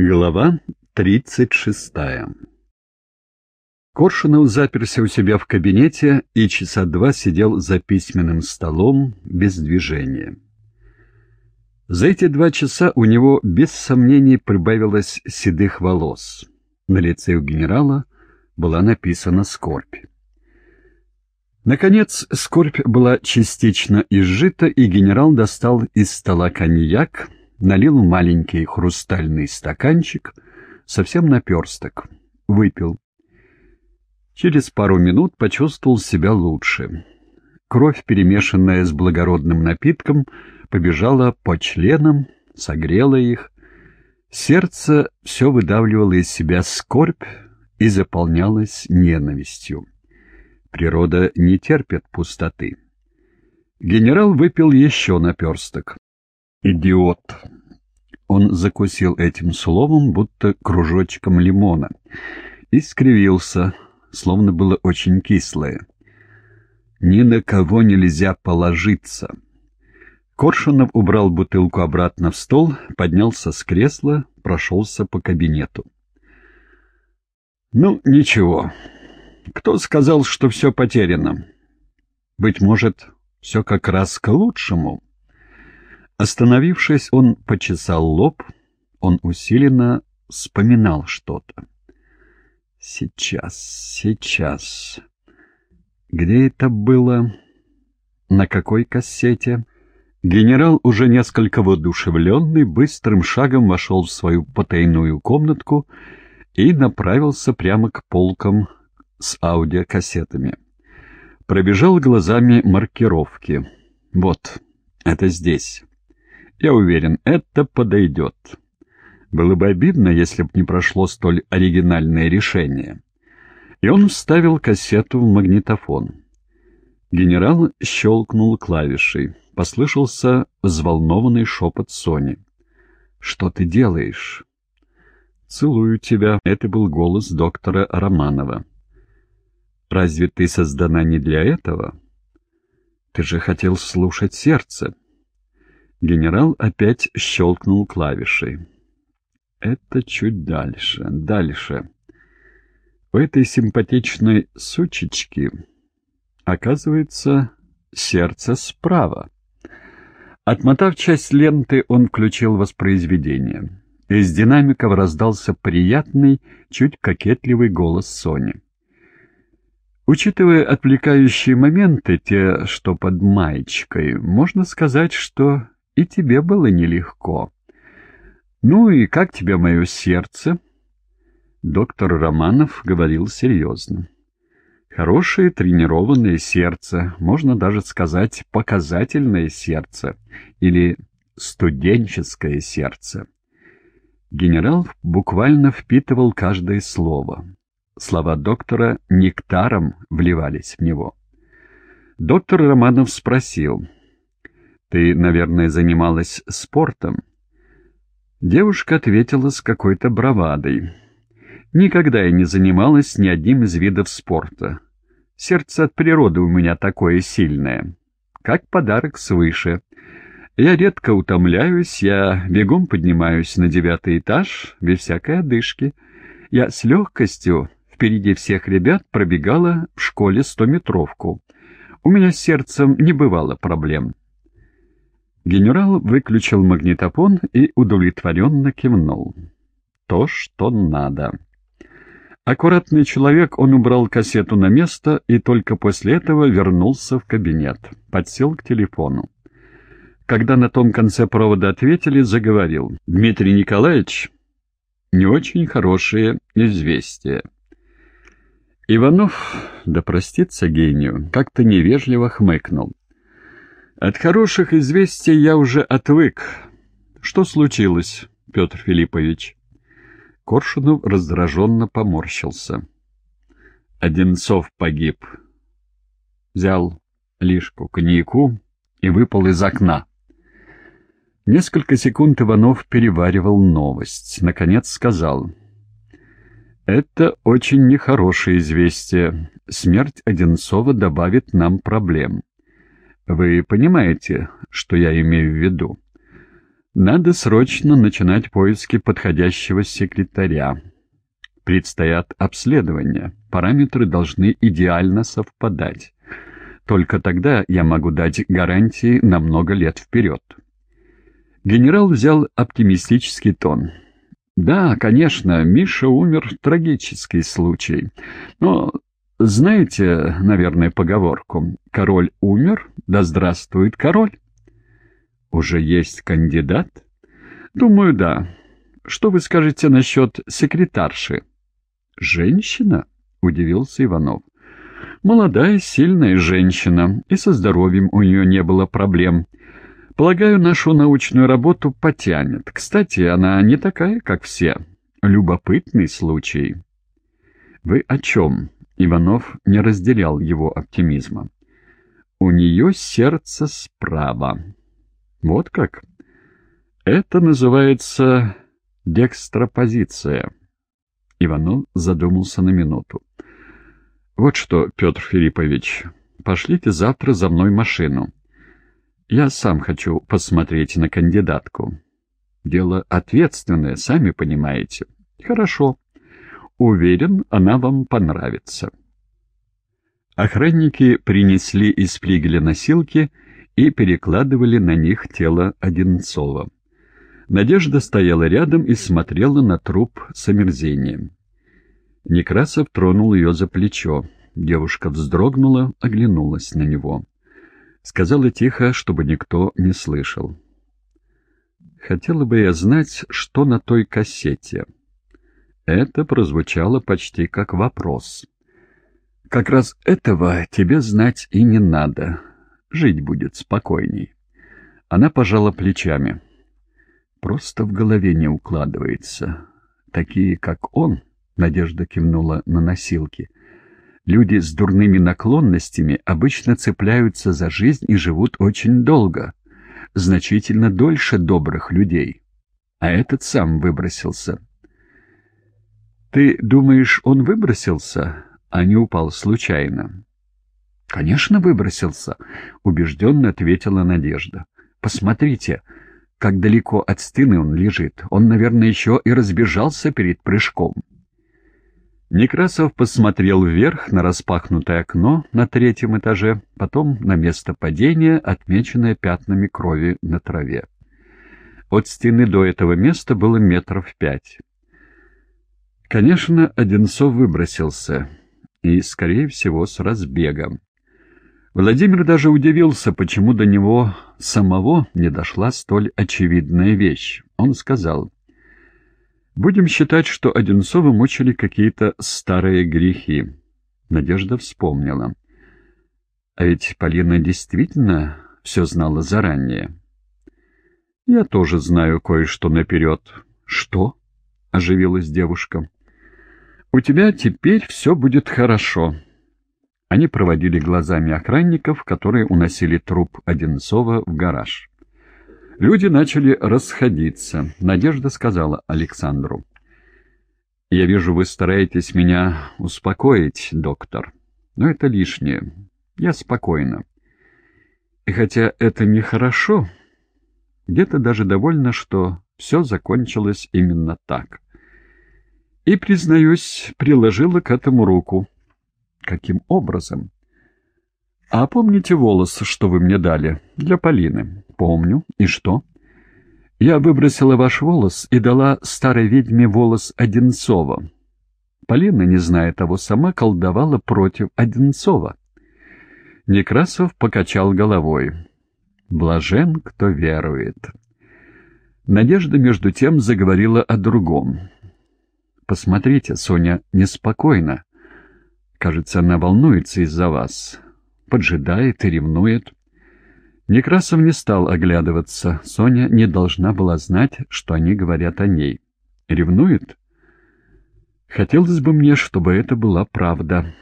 Глава 36 Коршунов заперся у себя в кабинете и часа два сидел за письменным столом без движения. За эти два часа у него без сомнений прибавилось седых волос. На лице у генерала была написана скорбь. Наконец, скорбь была частично изжита, и генерал достал из стола коньяк, налил маленький хрустальный стаканчик, совсем наперсток, выпил. Через пару минут почувствовал себя лучше. Кровь, перемешанная с благородным напитком, побежала по членам, согрела их. Сердце все выдавливало из себя скорбь и заполнялось ненавистью. Природа не терпит пустоты. Генерал выпил еще наперсток. «Идиот!» Он закусил этим словом, будто кружочком лимона, и скривился, словно было очень кислое. «Ни на кого нельзя положиться!» Коршунов убрал бутылку обратно в стол, поднялся с кресла, прошелся по кабинету. «Ну, ничего. Кто сказал, что все потеряно? Быть может, все как раз к лучшему?» Остановившись, он почесал лоб, он усиленно вспоминал что-то. «Сейчас, сейчас. Где это было? На какой кассете?» Генерал, уже несколько воодушевленный, быстрым шагом вошел в свою потайную комнатку и направился прямо к полкам с аудиокассетами. Пробежал глазами маркировки. «Вот, это здесь». Я уверен, это подойдет. Было бы обидно, если бы не прошло столь оригинальное решение. И он вставил кассету в магнитофон. Генерал щелкнул клавишей. Послышался взволнованный шепот Сони. «Что ты делаешь?» «Целую тебя». Это был голос доктора Романова. «Разве ты создана не для этого?» «Ты же хотел слушать сердце». Генерал опять щелкнул клавишей. Это чуть дальше, дальше. У этой симпатичной сучечки, оказывается, сердце справа. Отмотав часть ленты, он включил воспроизведение. Из динамиков раздался приятный, чуть кокетливый голос Сони. Учитывая отвлекающие моменты, те, что под маечкой, можно сказать, что и тебе было нелегко. Ну и как тебе мое сердце? Доктор Романов говорил серьезно. Хорошее тренированное сердце, можно даже сказать показательное сердце или студенческое сердце. Генерал буквально впитывал каждое слово. Слова доктора нектаром вливались в него. Доктор Романов спросил — ты, наверное, занималась спортом?» Девушка ответила с какой-то бравадой. «Никогда я не занималась ни одним из видов спорта. Сердце от природы у меня такое сильное, как подарок свыше. Я редко утомляюсь, я бегом поднимаюсь на девятый этаж, без всякой одышки. Я с легкостью впереди всех ребят пробегала в школе стометровку. У меня с сердцем не бывало проблем». Генерал выключил магнитофон и удовлетворенно кивнул. То, что надо. Аккуратный человек, он убрал кассету на место и только после этого вернулся в кабинет. Подсел к телефону. Когда на том конце провода ответили, заговорил. «Дмитрий Николаевич, не очень хорошее известие». Иванов, да простится гению, как-то невежливо хмыкнул. От хороших известий я уже отвык. Что случилось, Петр Филиппович? Коршунов раздраженно поморщился. Одинцов погиб. Взял лишку коньяку и выпал из окна. Несколько секунд Иванов переваривал новость. Наконец сказал. «Это очень нехорошее известие. Смерть Одинцова добавит нам проблем. Вы понимаете, что я имею в виду? Надо срочно начинать поиски подходящего секретаря. Предстоят обследования. Параметры должны идеально совпадать. Только тогда я могу дать гарантии на много лет вперед. Генерал взял оптимистический тон. «Да, конечно, Миша умер — трагический случай. Но знаете, наверное, поговорку «Король умер, да здравствует король». Уже есть кандидат? Думаю, да. Что вы скажете насчет секретарши? Женщина? Удивился Иванов. Молодая, сильная женщина, и со здоровьем у нее не было проблем. Полагаю, нашу научную работу потянет. Кстати, она не такая, как все. Любопытный случай. Вы о чем? Иванов не разделял его оптимизма. У нее сердце справа. Вот как? Это называется декстропозиция. Иванов задумался на минуту. Вот что, Петр Филиппович, пошлите завтра за мной машину. Я сам хочу посмотреть на кандидатку. Дело ответственное, сами понимаете. Хорошо. Уверен, она вам понравится. Охранники принесли из флигеля носилки и перекладывали на них тело Одинцова. Надежда стояла рядом и смотрела на труп с омерзением. Некрасов тронул ее за плечо. Девушка вздрогнула, оглянулась на него. Сказала тихо, чтобы никто не слышал. «Хотела бы я знать, что на той кассете». Это прозвучало почти как вопрос. «Как раз этого тебе знать и не надо. Жить будет спокойней». Она пожала плечами. «Просто в голове не укладывается. Такие, как он...» — Надежда кивнула на носилки. «Люди с дурными наклонностями обычно цепляются за жизнь и живут очень долго, значительно дольше добрых людей. А этот сам выбросился». «Ты думаешь, он выбросился, а не упал случайно?» «Конечно, выбросился», — убежденно ответила Надежда. «Посмотрите, как далеко от стены он лежит. Он, наверное, еще и разбежался перед прыжком». Некрасов посмотрел вверх на распахнутое окно на третьем этаже, потом на место падения, отмеченное пятнами крови на траве. От стены до этого места было метров пять. Конечно, Одинцов выбросился, и, скорее всего, с разбегом. Владимир даже удивился, почему до него самого не дошла столь очевидная вещь. Он сказал, «Будем считать, что Одинцова мучили какие-то старые грехи». Надежда вспомнила. А ведь Полина действительно все знала заранее. «Я тоже знаю кое-что наперед». «Что?» — оживилась девушка. «У тебя теперь все будет хорошо». Они проводили глазами охранников, которые уносили труп Одинцова в гараж. Люди начали расходиться. Надежда сказала Александру. «Я вижу, вы стараетесь меня успокоить, доктор. Но это лишнее. Я спокойна. И хотя это нехорошо, где-то даже довольна, что все закончилось именно так» и, признаюсь, приложила к этому руку. Каким образом? А помните волос, что вы мне дали? Для Полины. Помню. И что? Я выбросила ваш волос и дала старой ведьме волос Одинцова. Полина, не зная того, сама колдовала против Одинцова. Некрасов покачал головой. «Блажен, кто верует». Надежда, между тем, заговорила о другом. Посмотрите, Соня неспокойна. Кажется, она волнуется из-за вас. Поджидает и ревнует. Некрасов не стал оглядываться. Соня не должна была знать, что они говорят о ней. Ревнует? Хотелось бы мне, чтобы это была правда.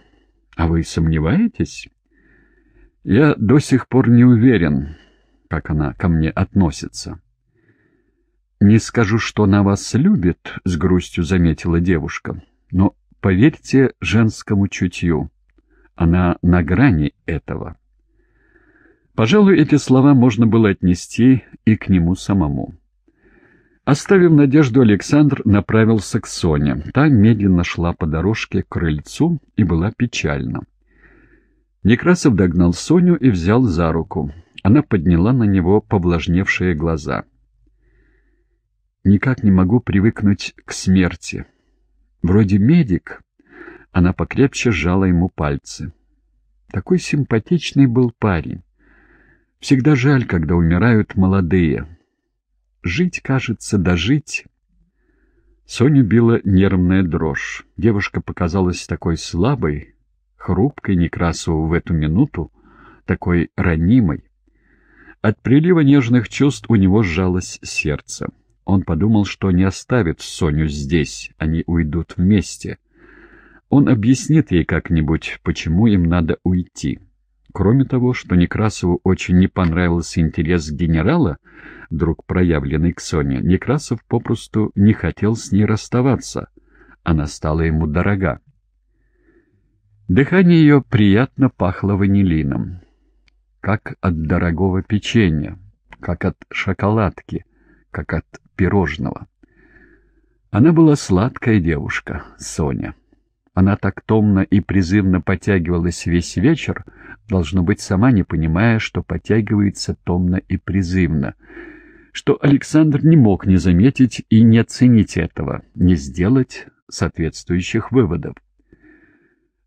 А вы сомневаетесь? Я до сих пор не уверен, как она ко мне относится. «Не скажу, что она вас любит», — с грустью заметила девушка, «но поверьте женскому чутью, она на грани этого». Пожалуй, эти слова можно было отнести и к нему самому. Оставив надежду, Александр направился к Соне. Та медленно шла по дорожке к крыльцу и была печальна. Некрасов догнал Соню и взял за руку. Она подняла на него повлажневшие глаза. «Никак не могу привыкнуть к смерти. Вроде медик». Она покрепче сжала ему пальцы. Такой симпатичный был парень. Всегда жаль, когда умирают молодые. Жить, кажется, дожить. Соню била нервная дрожь. Девушка показалась такой слабой, хрупкой Некрасову в эту минуту, такой ранимой. От прилива нежных чувств у него сжалось сердце. Он подумал, что не оставит Соню здесь, они уйдут вместе. Он объяснит ей как-нибудь, почему им надо уйти. Кроме того, что Некрасову очень не понравился интерес генерала, друг проявленный к Соне, Некрасов попросту не хотел с ней расставаться. Она стала ему дорога. Дыхание ее приятно пахло ванилином, как от дорогого печенья, как от шоколадки, как от пирожного. Она была сладкая девушка, Соня. Она так томно и призывно потягивалась весь вечер, должно быть, сама не понимая, что потягивается томно и призывно, что Александр не мог не заметить и не оценить этого, не сделать соответствующих выводов.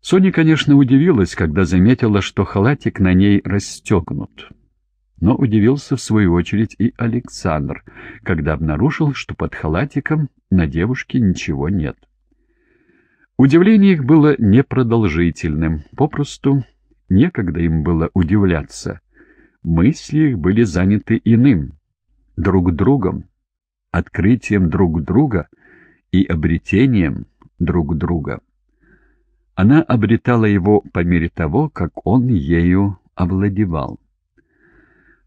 Соня, конечно, удивилась, когда заметила, что халатик на ней расстегнут. Но удивился, в свою очередь, и Александр, когда обнаружил, что под халатиком на девушке ничего нет. Удивление их было непродолжительным, попросту некогда им было удивляться. Мысли их были заняты иным, друг другом, открытием друг друга и обретением друг друга. Она обретала его по мере того, как он ею овладевал.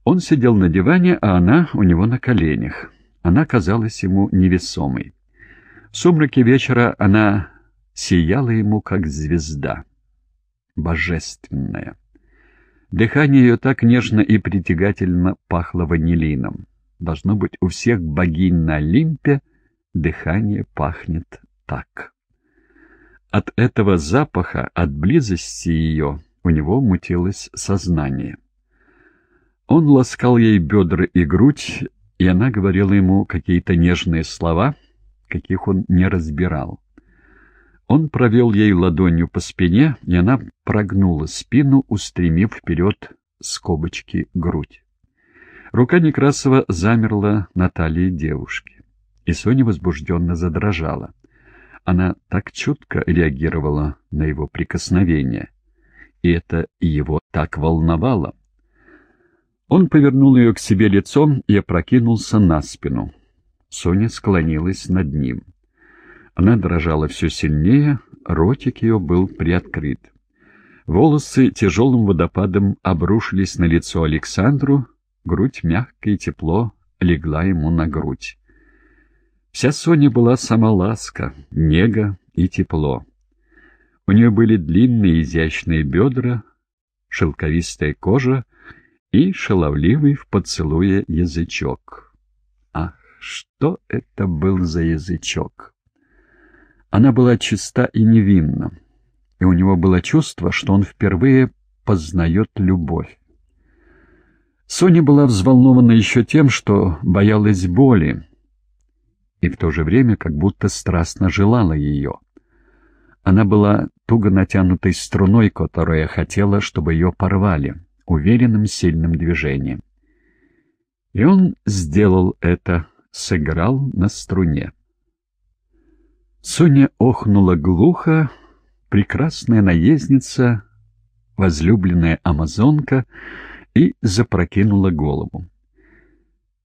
Он сидел на диване, а она у него на коленях. Она казалась ему невесомой. В сумраке вечера она сияла ему, как звезда, божественная. Дыхание ее так нежно и притягательно пахло ванилином. Должно быть, у всех богинь на Олимпе дыхание пахнет так. От этого запаха, от близости ее, у него мутилось сознание. Он ласкал ей бедра и грудь, и она говорила ему какие-то нежные слова, каких он не разбирал. Он провел ей ладонью по спине, и она прогнула спину, устремив вперед скобочки грудь. Рука Некрасова замерла на талии девушки, и Соня возбужденно задрожала. Она так чутко реагировала на его прикосновение, и это его так волновало. Он повернул ее к себе лицом и опрокинулся на спину. Соня склонилась над ним. Она дрожала все сильнее, ротик ее был приоткрыт. Волосы тяжелым водопадом обрушились на лицо Александру, грудь мягко и тепло легла ему на грудь. Вся Соня была сама ласка, нега и тепло. У нее были длинные изящные бедра, шелковистая кожа и шаловливый в поцелуе язычок. Ах, что это был за язычок! Она была чиста и невинна, и у него было чувство, что он впервые познает любовь. Соня была взволнована еще тем, что боялась боли, и в то же время как будто страстно желала ее. Она была туго натянутой струной, которая хотела, чтобы ее порвали, уверенным сильным движением. И он сделал это, сыграл на струне. Соня охнула глухо, прекрасная наездница, возлюбленная амазонка, и запрокинула голову.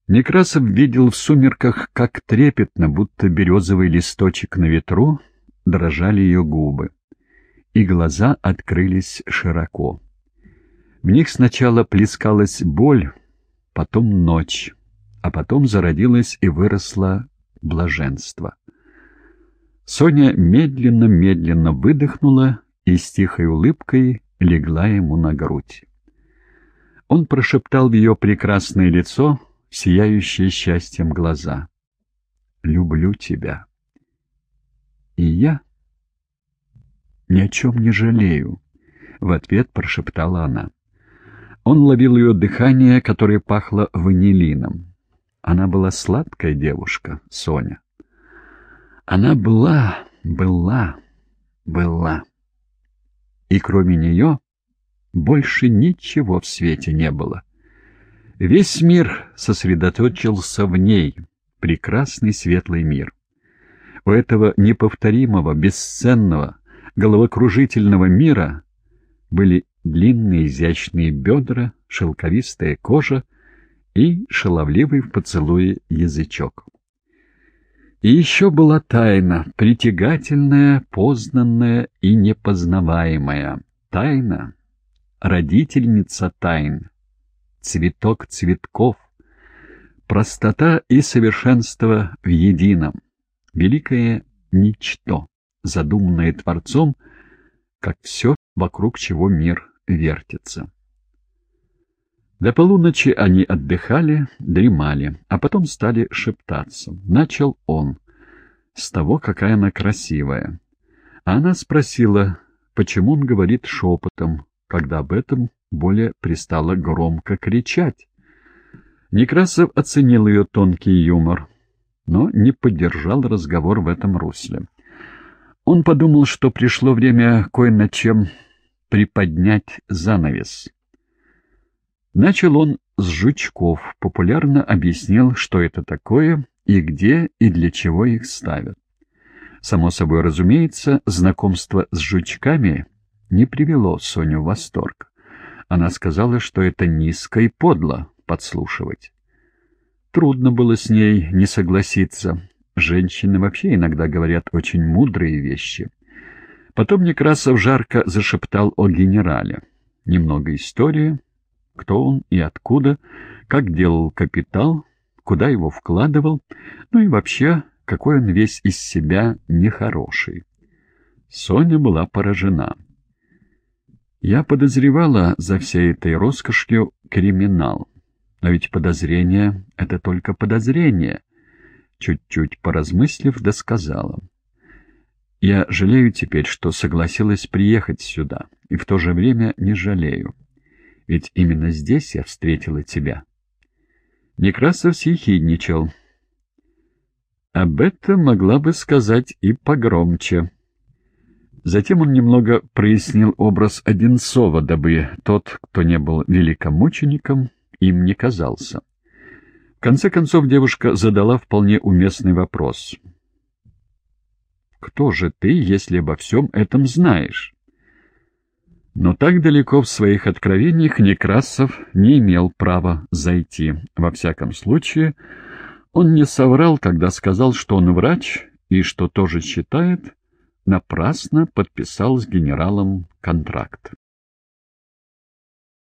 Некрасов видел в сумерках, как трепетно, будто березовый листочек на ветру, дрожали ее губы, и глаза открылись широко. В них сначала плескалась боль, потом ночь, а потом зародилось и выросло блаженство. Соня медленно-медленно выдохнула и с тихой улыбкой легла ему на грудь. Он прошептал в ее прекрасное лицо — сияющие счастьем глаза. люблю тебя. И я ни о чем не жалею, — в ответ прошептала она. Он ловил ее дыхание, которое пахло ванилином. Она была сладкая девушка, Соня. Она была, была, была. И кроме нее больше ничего в свете не было. Весь мир сосредоточился в ней, прекрасный светлый мир. У этого неповторимого, бесценного, головокружительного мира были длинные изящные бедра, шелковистая кожа и шаловливый в поцелуе язычок. И еще была тайна, притягательная, познанная и непознаваемая. Тайна, родительница тайн, цветок цветков, простота и совершенство в едином, великое ничто, задуманное Творцом, как все, вокруг чего мир вертится. До полуночи они отдыхали, дремали, а потом стали шептаться. Начал он с того, какая она красивая. А она спросила, почему он говорит шепотом, когда об этом более пристало громко кричать. Некрасов оценил ее тонкий юмор, но не поддержал разговор в этом русле. Он подумал, что пришло время кое над чем приподнять занавес. Начал он с жучков, популярно объяснил, что это такое и где и для чего их ставят. Само собой разумеется, знакомство с жучками не привело Соню в восторг. Она сказала, что это низко и подло подслушивать. Трудно было с ней не согласиться. Женщины вообще иногда говорят очень мудрые вещи. Потом Некрасов жарко зашептал о генерале. Немного истории, кто он и откуда, как делал капитал, куда его вкладывал, ну и вообще, какой он весь из себя нехороший. Соня была поражена. Я подозревала за всей этой роскошью криминал. Но ведь подозрение — это только подозрение. Чуть-чуть поразмыслив, досказала. Я жалею теперь, что согласилась приехать сюда, и в то же время не жалею. Ведь именно здесь я встретила тебя. Некрасов съехидничал. Об этом могла бы сказать и погромче. Затем он немного прояснил образ Одинцова, дабы тот, кто не был великомучеником, им не казался. Конце концов девушка задала вполне уместный вопрос. «Кто же ты, если обо всем этом знаешь?» Но так далеко в своих откровениях Некрасов не имел права зайти. Во всяком случае, он не соврал, когда сказал, что он врач и, что тоже считает, напрасно подписал с генералом контракт.